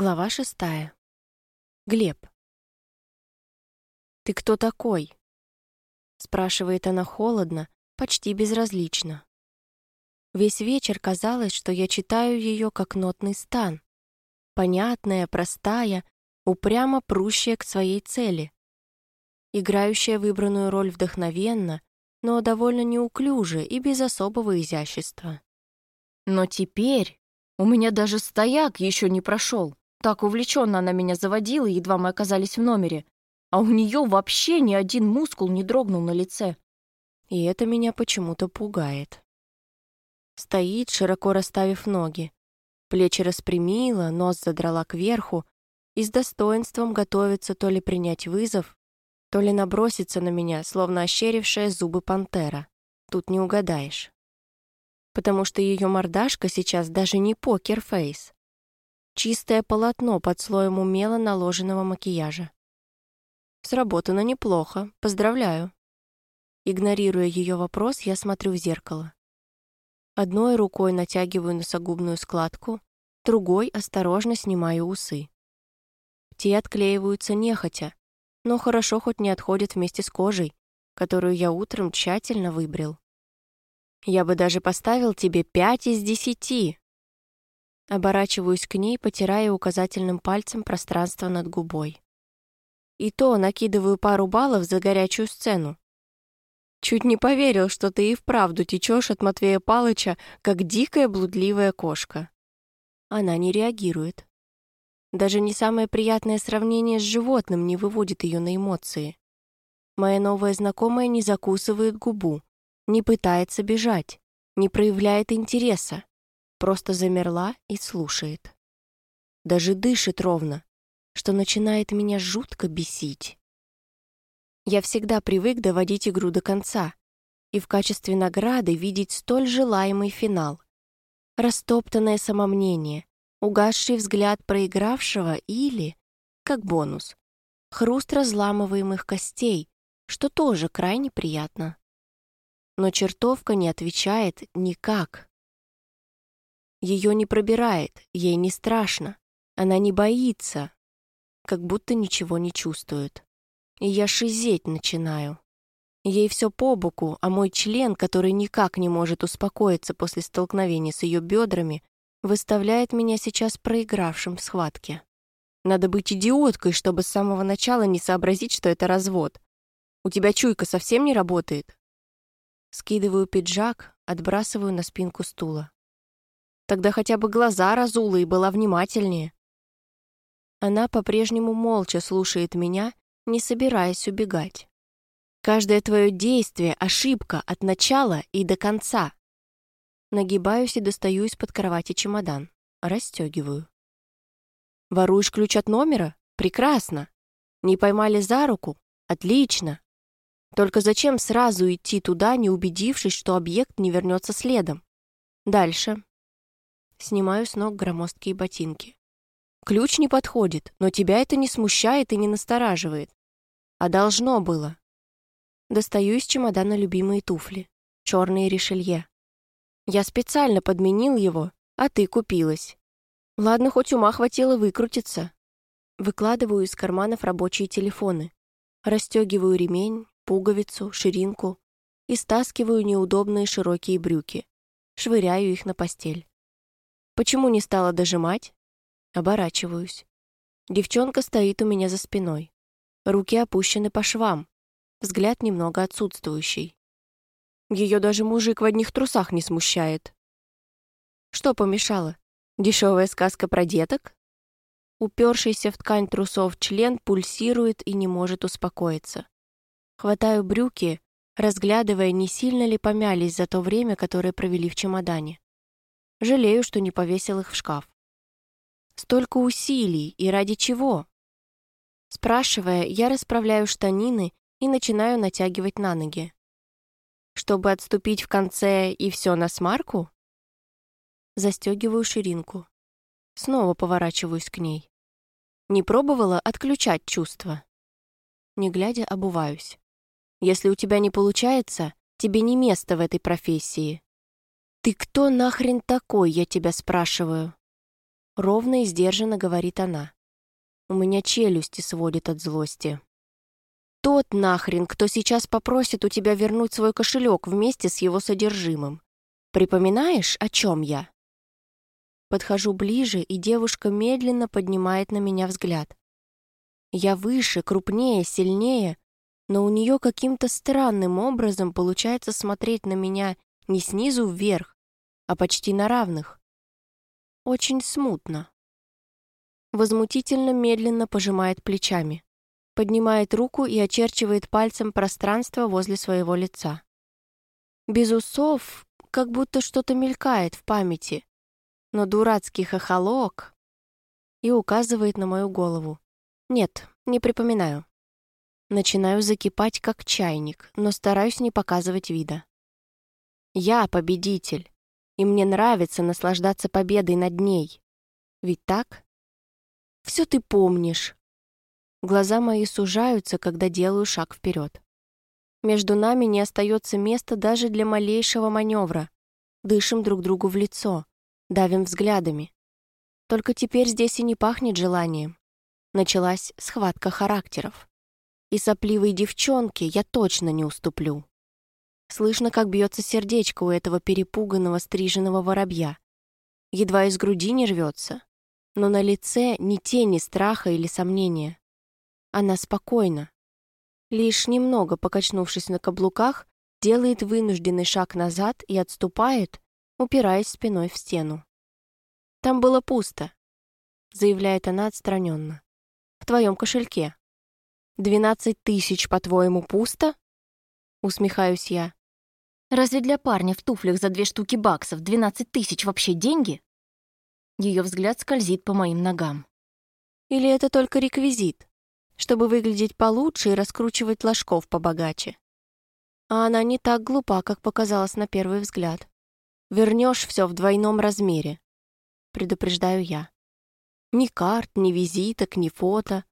Глава шестая. Глеб. «Ты кто такой?» Спрашивает она холодно, почти безразлично. Весь вечер казалось, что я читаю ее как нотный стан. Понятная, простая, упрямо прущая к своей цели. Играющая выбранную роль вдохновенно, но довольно неуклюже и без особого изящества. Но теперь у меня даже стояк еще не прошел. Так увлеченно она меня заводила, едва мы оказались в номере. А у нее вообще ни один мускул не дрогнул на лице. И это меня почему-то пугает. Стоит, широко расставив ноги. Плечи распрямила, нос задрала кверху и с достоинством готовится то ли принять вызов, то ли наброситься на меня, словно ощерившая зубы пантера. Тут не угадаешь. Потому что ее мордашка сейчас даже не покер-фейс, Чистое полотно под слоем умело наложенного макияжа. Сработано неплохо, поздравляю. Игнорируя ее вопрос, я смотрю в зеркало. Одной рукой натягиваю носогубную складку, другой осторожно снимаю усы. Те отклеиваются нехотя, но хорошо хоть не отходят вместе с кожей, которую я утром тщательно выбрил. Я бы даже поставил тебе пять из десяти, Оборачиваюсь к ней, потирая указательным пальцем пространство над губой. И то накидываю пару баллов за горячую сцену. Чуть не поверил, что ты и вправду течешь от Матвея Палыча, как дикая блудливая кошка. Она не реагирует. Даже не самое приятное сравнение с животным не выводит ее на эмоции. Моя новая знакомая не закусывает губу, не пытается бежать, не проявляет интереса. Просто замерла и слушает. Даже дышит ровно, что начинает меня жутко бесить. Я всегда привык доводить игру до конца и в качестве награды видеть столь желаемый финал. Растоптанное самомнение, угасший взгляд проигравшего или, как бонус, хруст разламываемых костей, что тоже крайне приятно. Но чертовка не отвечает никак. Ее не пробирает, ей не страшно. Она не боится, как будто ничего не чувствует. И я шизеть начинаю. Ей все по боку, а мой член, который никак не может успокоиться после столкновения с ее бедрами, выставляет меня сейчас проигравшим в схватке. Надо быть идиоткой, чтобы с самого начала не сообразить, что это развод. У тебя чуйка совсем не работает. Скидываю пиджак, отбрасываю на спинку стула. Тогда хотя бы глаза разула и была внимательнее. Она по-прежнему молча слушает меня, не собираясь убегать. Каждое твое действие — ошибка от начала и до конца. Нагибаюсь и достаю из-под кровати чемодан. Расстегиваю. Воруешь ключ от номера? Прекрасно. Не поймали за руку? Отлично. Только зачем сразу идти туда, не убедившись, что объект не вернется следом? Дальше. Снимаю с ног громоздкие ботинки. Ключ не подходит, но тебя это не смущает и не настораживает. А должно было. Достаю из чемодана любимые туфли. Черные решелье. Я специально подменил его, а ты купилась. Ладно, хоть ума хватило выкрутиться. Выкладываю из карманов рабочие телефоны. Расстегиваю ремень, пуговицу, ширинку и стаскиваю неудобные широкие брюки. Швыряю их на постель. Почему не стала дожимать? Оборачиваюсь. Девчонка стоит у меня за спиной. Руки опущены по швам. Взгляд немного отсутствующий. Ее даже мужик в одних трусах не смущает. Что помешало? Дешевая сказка про деток? Упершийся в ткань трусов член пульсирует и не может успокоиться. Хватаю брюки, разглядывая, не сильно ли помялись за то время, которое провели в чемодане. Жалею, что не повесил их в шкаф. Столько усилий, и ради чего? Спрашивая, я расправляю штанины и начинаю натягивать на ноги. Чтобы отступить в конце и все на смарку? Застегиваю ширинку. Снова поворачиваюсь к ней. Не пробовала отключать чувства. Не глядя, обуваюсь. Если у тебя не получается, тебе не место в этой профессии. «Ты кто нахрен такой, я тебя спрашиваю?» Ровно и сдержанно говорит она. У меня челюсти сводит от злости. Тот нахрен, кто сейчас попросит у тебя вернуть свой кошелек вместе с его содержимым. Припоминаешь, о чем я? Подхожу ближе, и девушка медленно поднимает на меня взгляд. Я выше, крупнее, сильнее, но у нее каким-то странным образом получается смотреть на меня не снизу вверх, а почти на равных. Очень смутно. Возмутительно медленно пожимает плечами. Поднимает руку и очерчивает пальцем пространство возле своего лица. Без усов как будто что-то мелькает в памяти, но дурацкий хохолок и указывает на мою голову. Нет, не припоминаю. Начинаю закипать, как чайник, но стараюсь не показывать вида. Я победитель и мне нравится наслаждаться победой над ней. Ведь так? Все ты помнишь. Глаза мои сужаются, когда делаю шаг вперед. Между нами не остается места даже для малейшего маневра. Дышим друг другу в лицо, давим взглядами. Только теперь здесь и не пахнет желанием. Началась схватка характеров. И сопливой девчонке я точно не уступлю. Слышно, как бьется сердечко у этого перепуганного стриженного воробья. Едва из груди не рвется, но на лице ни тени страха или сомнения. Она спокойна. Лишь немного покачнувшись на каблуках, делает вынужденный шаг назад и отступает, упираясь спиной в стену. «Там было пусто», — заявляет она отстраненно. «В твоем кошельке». «Двенадцать тысяч, по-твоему, пусто?» Усмехаюсь я. Разве для парня в туфлях за две штуки баксов 12 тысяч вообще деньги? Ее взгляд скользит по моим ногам. Или это только реквизит, чтобы выглядеть получше и раскручивать ложков побогаче? А она не так глупа, как показалось на первый взгляд. Вернешь все в двойном размере, предупреждаю я. Ни карт, ни визиток, ни фото.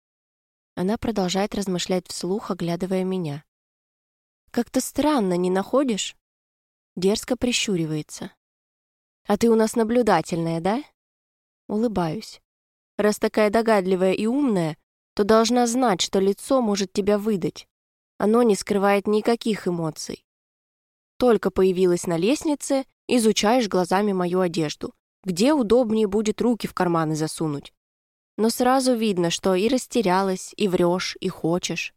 Она продолжает размышлять вслух, оглядывая меня. Как-то странно, не находишь? Дерзко прищуривается. «А ты у нас наблюдательная, да?» Улыбаюсь. «Раз такая догадливая и умная, то должна знать, что лицо может тебя выдать. Оно не скрывает никаких эмоций. Только появилась на лестнице, изучаешь глазами мою одежду. Где удобнее будет руки в карманы засунуть. Но сразу видно, что и растерялась, и врешь, и хочешь.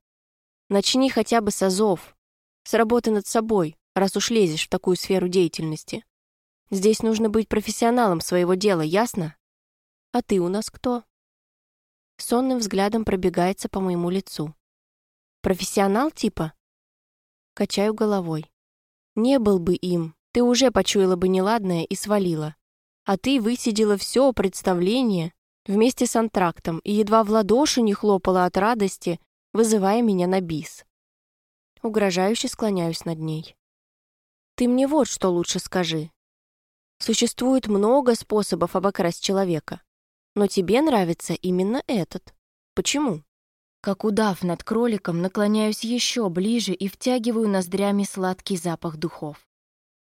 Начни хотя бы с азов, с работы над собой, раз уж лезешь в такую сферу деятельности. Здесь нужно быть профессионалом своего дела, ясно? А ты у нас кто? Сонным взглядом пробегается по моему лицу. Профессионал типа? Качаю головой. Не был бы им, ты уже почуяла бы неладное и свалила. А ты высидела все представление вместе с антрактом и едва в ладоши не хлопала от радости, вызывая меня на бис. Угрожающе склоняюсь над ней. Ты мне вот что лучше скажи. Существует много способов обокрасть человека, но тебе нравится именно этот. Почему? Как удав над кроликом, наклоняюсь еще ближе и втягиваю ноздрями сладкий запах духов.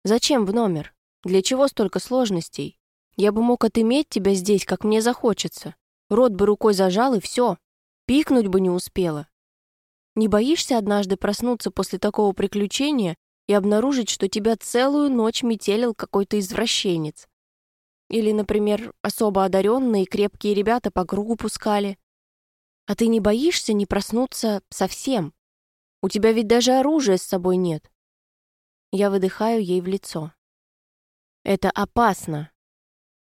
Зачем в номер? Для чего столько сложностей? Я бы мог отыметь тебя здесь, как мне захочется. Рот бы рукой зажал, и все. Пикнуть бы не успела. Не боишься однажды проснуться после такого приключения и обнаружить, что тебя целую ночь метелил какой-то извращенец. Или, например, особо одаренные крепкие ребята по кругу пускали. А ты не боишься не проснуться совсем? У тебя ведь даже оружия с собой нет. Я выдыхаю ей в лицо. Это опасно.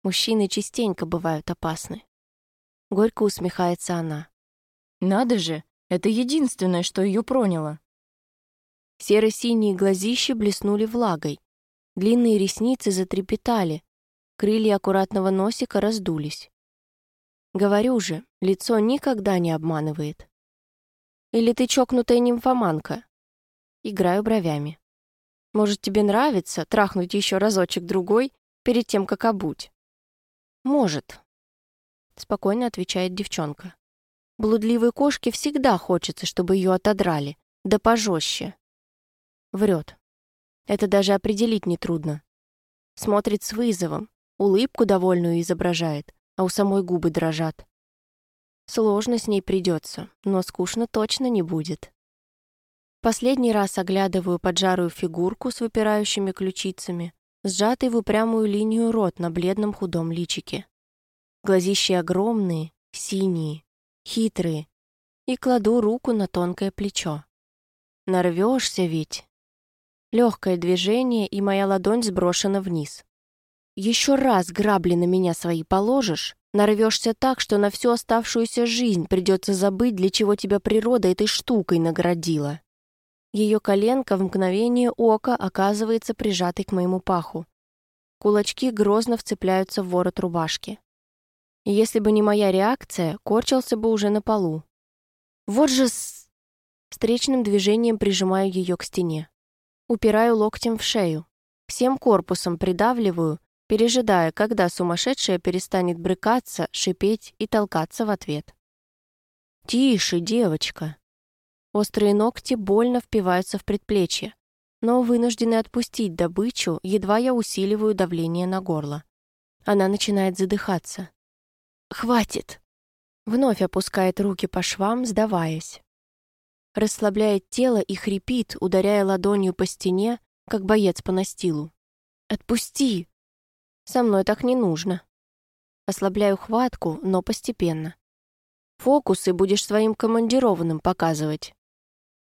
Мужчины частенько бывают опасны. Горько усмехается она. Надо же, это единственное, что ее проняло. Серо-синие глазища блеснули влагой. Длинные ресницы затрепетали. Крылья аккуратного носика раздулись. Говорю же, лицо никогда не обманывает. Или ты чокнутая нимфоманка? Играю бровями. Может, тебе нравится трахнуть еще разочек-другой перед тем, как обуть? Может. Спокойно отвечает девчонка. Блудливой кошке всегда хочется, чтобы ее отодрали, да пожестче. Врет. Это даже определить нетрудно. Смотрит с вызовом, улыбку довольную изображает, а у самой губы дрожат. Сложно с ней придется, но скучно точно не будет. Последний раз оглядываю поджарую фигурку с выпирающими ключицами, сжатый в упрямую линию рот на бледном худом личике. Глазищи огромные, синие, хитрые, и кладу руку на тонкое плечо. Нарвешься ведь. Легкое движение, и моя ладонь сброшена вниз. Еще раз грабли на меня свои положишь, нарвешься так, что на всю оставшуюся жизнь придется забыть, для чего тебя природа этой штукой наградила. Ее коленка в мгновение ока оказывается прижатой к моему паху. Кулачки грозно вцепляются в ворот рубашки. Если бы не моя реакция, корчился бы уже на полу. Вот же с... Встречным движением прижимаю ее к стене. Упираю локтем в шею. Всем корпусом придавливаю, пережидая, когда сумасшедшая перестанет брыкаться, шипеть и толкаться в ответ. «Тише, девочка!» Острые ногти больно впиваются в предплечье, но вынуждены отпустить добычу, едва я усиливаю давление на горло. Она начинает задыхаться. «Хватит!» Вновь опускает руки по швам, сдаваясь. Расслабляет тело и хрипит, ударяя ладонью по стене, как боец по настилу. «Отпусти!» «Со мной так не нужно». Ослабляю хватку, но постепенно. «Фокусы будешь своим командированным показывать.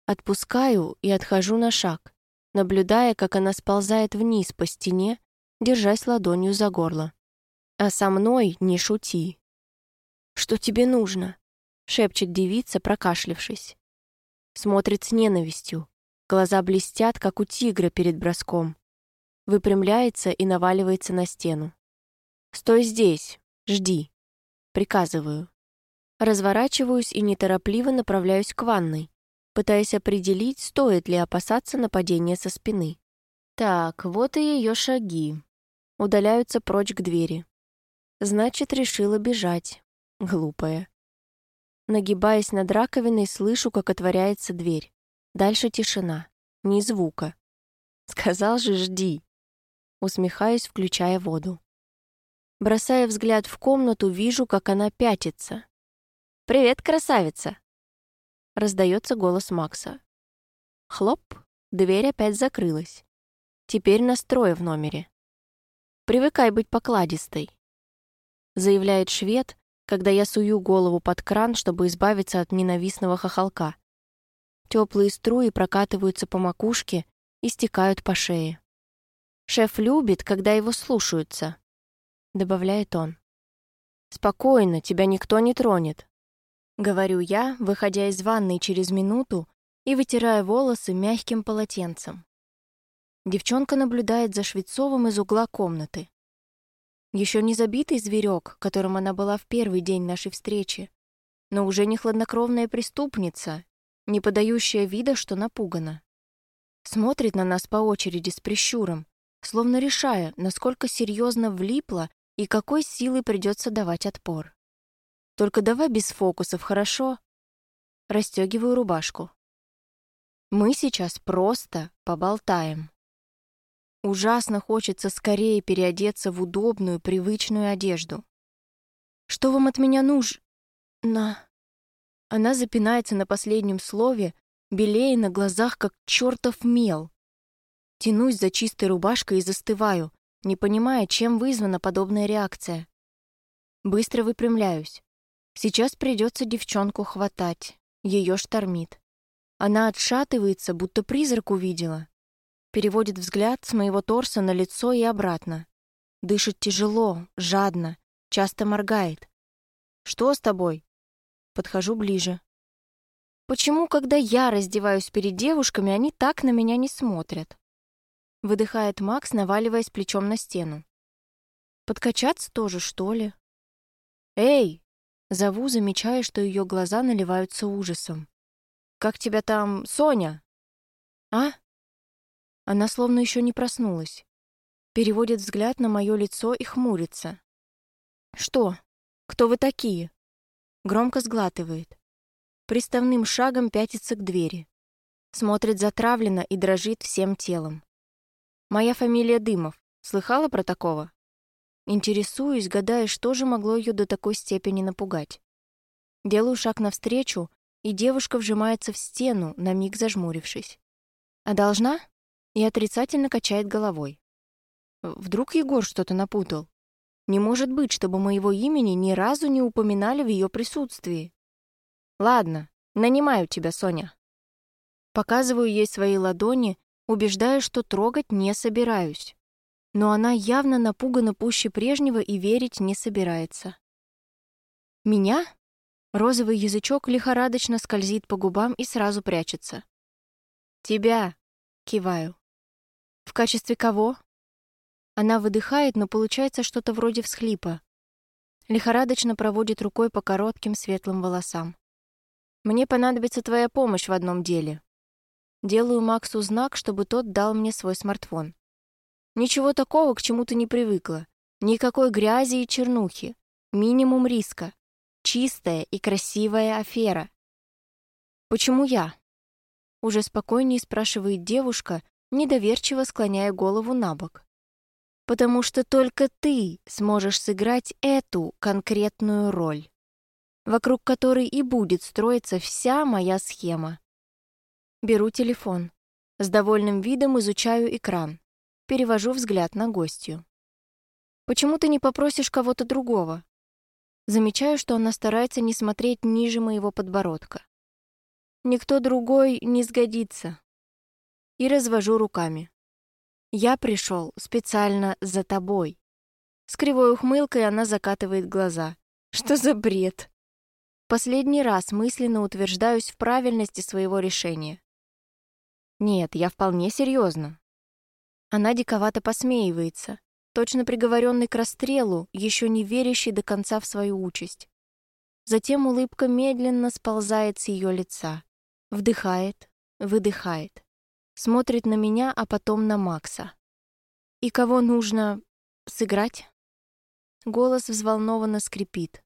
Отпускаю и отхожу на шаг, наблюдая, как она сползает вниз по стене, держась ладонью за горло. «А со мной не шути». «Что тебе нужно?» — шепчет девица, прокашлившись. Смотрит с ненавистью. Глаза блестят, как у тигра перед броском. Выпрямляется и наваливается на стену. «Стой здесь, жди». Приказываю. Разворачиваюсь и неторопливо направляюсь к ванной, пытаясь определить, стоит ли опасаться нападения со спины. Так, вот и ее шаги. Удаляются прочь к двери. Значит, решила бежать. Глупая. Нагибаясь над раковиной, слышу, как отворяется дверь. Дальше тишина. Ни звука. Сказал же, жди. Усмехаюсь, включая воду. Бросая взгляд в комнату, вижу, как она пятится. «Привет, красавица!» Раздается голос Макса. Хлоп, дверь опять закрылась. Теперь настрой в номере. Привыкай быть покладистой. Заявляет швед, когда я сую голову под кран, чтобы избавиться от ненавистного хохолка. Теплые струи прокатываются по макушке и стекают по шее. «Шеф любит, когда его слушаются», — добавляет он. «Спокойно, тебя никто не тронет. Говорю я, выходя из ванной через минуту и вытирая волосы мягким полотенцем. Девчонка наблюдает за Швецовым из угла комнаты. Еще не забитый зверек, которым она была в первый день нашей встречи, но уже не хладнокровная преступница, не подающая вида, что напугана. Смотрит на нас по очереди с прищуром, словно решая, насколько серьезно влипла и какой силой придется давать отпор. Только давай без фокусов, хорошо? Растегиваю рубашку. Мы сейчас просто поболтаем. Ужасно хочется скорее переодеться в удобную, привычную одежду. Что вам от меня нужно? Она запинается на последнем слове, белее на глазах, как чертов мел. Тянусь за чистой рубашкой и застываю, не понимая, чем вызвана подобная реакция. Быстро выпрямляюсь. Сейчас придется девчонку хватать. Ее штормит. Она отшатывается, будто призрак увидела. Переводит взгляд с моего торса на лицо и обратно. Дышит тяжело, жадно, часто моргает. «Что с тобой?» Подхожу ближе. «Почему, когда я раздеваюсь перед девушками, они так на меня не смотрят?» Выдыхает Макс, наваливаясь плечом на стену. «Подкачаться тоже, что ли?» «Эй, Зову, замечая, что ее глаза наливаются ужасом. «Как тебя там, Соня?» «А?» Она словно еще не проснулась. Переводит взгляд на мое лицо и хмурится. «Что? Кто вы такие?» Громко сглатывает. Приставным шагом пятится к двери. Смотрит затравленно и дрожит всем телом. «Моя фамилия Дымов. Слыхала про такого?» Интересуюсь, гадая, что же могло ее до такой степени напугать. Делаю шаг навстречу, и девушка вжимается в стену, на миг зажмурившись. «А должна?» И отрицательно качает головой. Вдруг Егор что-то напутал? Не может быть, чтобы моего имени ни разу не упоминали в ее присутствии. Ладно, нанимаю тебя, Соня. Показываю ей свои ладони, убеждая, что трогать не собираюсь. Но она явно напугана пуще прежнего и верить не собирается. Меня? Розовый язычок лихорадочно скользит по губам и сразу прячется. «Тебя!» — киваю. «В качестве кого?» Она выдыхает, но получается что-то вроде всхлипа. Лихорадочно проводит рукой по коротким светлым волосам. «Мне понадобится твоя помощь в одном деле». Делаю Максу знак, чтобы тот дал мне свой смартфон. Ничего такого, к чему ты не привыкла. Никакой грязи и чернухи. Минимум риска. Чистая и красивая афера. «Почему я?» Уже спокойнее спрашивает девушка, недоверчиво склоняя голову на бок. «Потому что только ты сможешь сыграть эту конкретную роль, вокруг которой и будет строиться вся моя схема». Беру телефон. С довольным видом изучаю экран. Перевожу взгляд на гостью. «Почему ты не попросишь кого-то другого?» Замечаю, что она старается не смотреть ниже моего подбородка. Никто другой не сгодится. И развожу руками. Я пришел специально за тобой. С кривой ухмылкой она закатывает глаза. Что за бред? Последний раз мысленно утверждаюсь в правильности своего решения. Нет, я вполне серьезно. Она диковато посмеивается, точно приговоренный к расстрелу, еще не верящий до конца в свою участь. Затем улыбка медленно сползает с ее лица. Вдыхает, выдыхает. Смотрит на меня, а потом на Макса. «И кого нужно сыграть?» Голос взволнованно скрипит.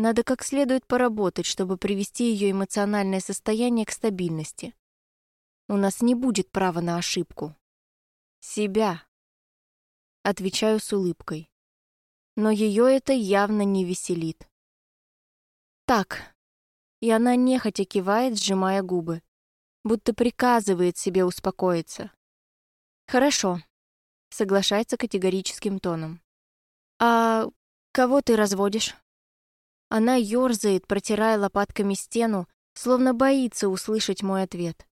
Надо как следует поработать, чтобы привести ее эмоциональное состояние к стабильности. У нас не будет права на ошибку. Себя. Отвечаю с улыбкой. Но ее это явно не веселит. Так. И она нехотя кивает, сжимая губы. Будто приказывает себе успокоиться. Хорошо. Соглашается категорическим тоном. А кого ты разводишь? Она ёрзает, протирая лопатками стену, словно боится услышать мой ответ.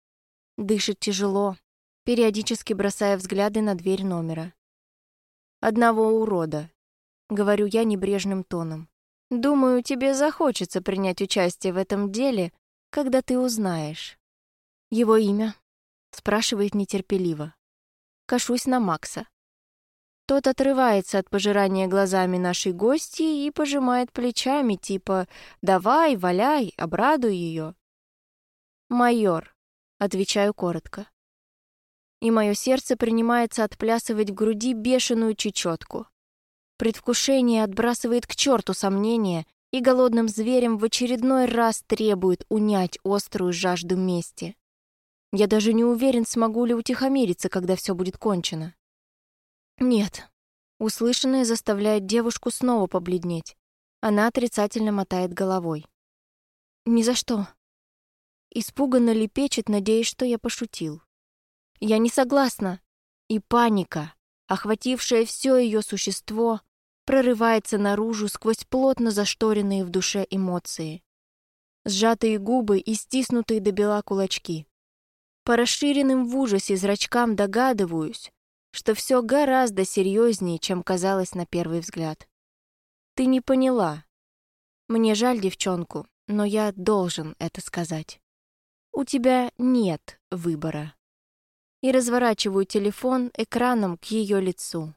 Дышит тяжело, периодически бросая взгляды на дверь номера одного урода», — говорю я небрежным тоном. «Думаю, тебе захочется принять участие в этом деле, когда ты узнаешь». «Его имя?» — спрашивает нетерпеливо. Кашусь на Макса. Тот отрывается от пожирания глазами нашей гости и пожимает плечами, типа «давай, валяй, обрадуй ее». «Майор», — отвечаю коротко и мое сердце принимается отплясывать в груди бешеную чечетку. Предвкушение отбрасывает к черту сомнения и голодным зверем в очередной раз требует унять острую жажду мести. Я даже не уверен, смогу ли утихомириться, когда все будет кончено. Нет. Услышанное заставляет девушку снова побледнеть. Она отрицательно мотает головой. «Ни за что». Испуганно лепечет, надеясь, что я пошутил. Я не согласна. И паника, охватившая все ее существо, прорывается наружу сквозь плотно зашторенные в душе эмоции. Сжатые губы и стиснутые до бела кулачки. По расширенным в ужасе зрачкам догадываюсь, что все гораздо серьезнее, чем казалось на первый взгляд. Ты не поняла. Мне жаль девчонку, но я должен это сказать. У тебя нет выбора и разворачиваю телефон экраном к ее лицу.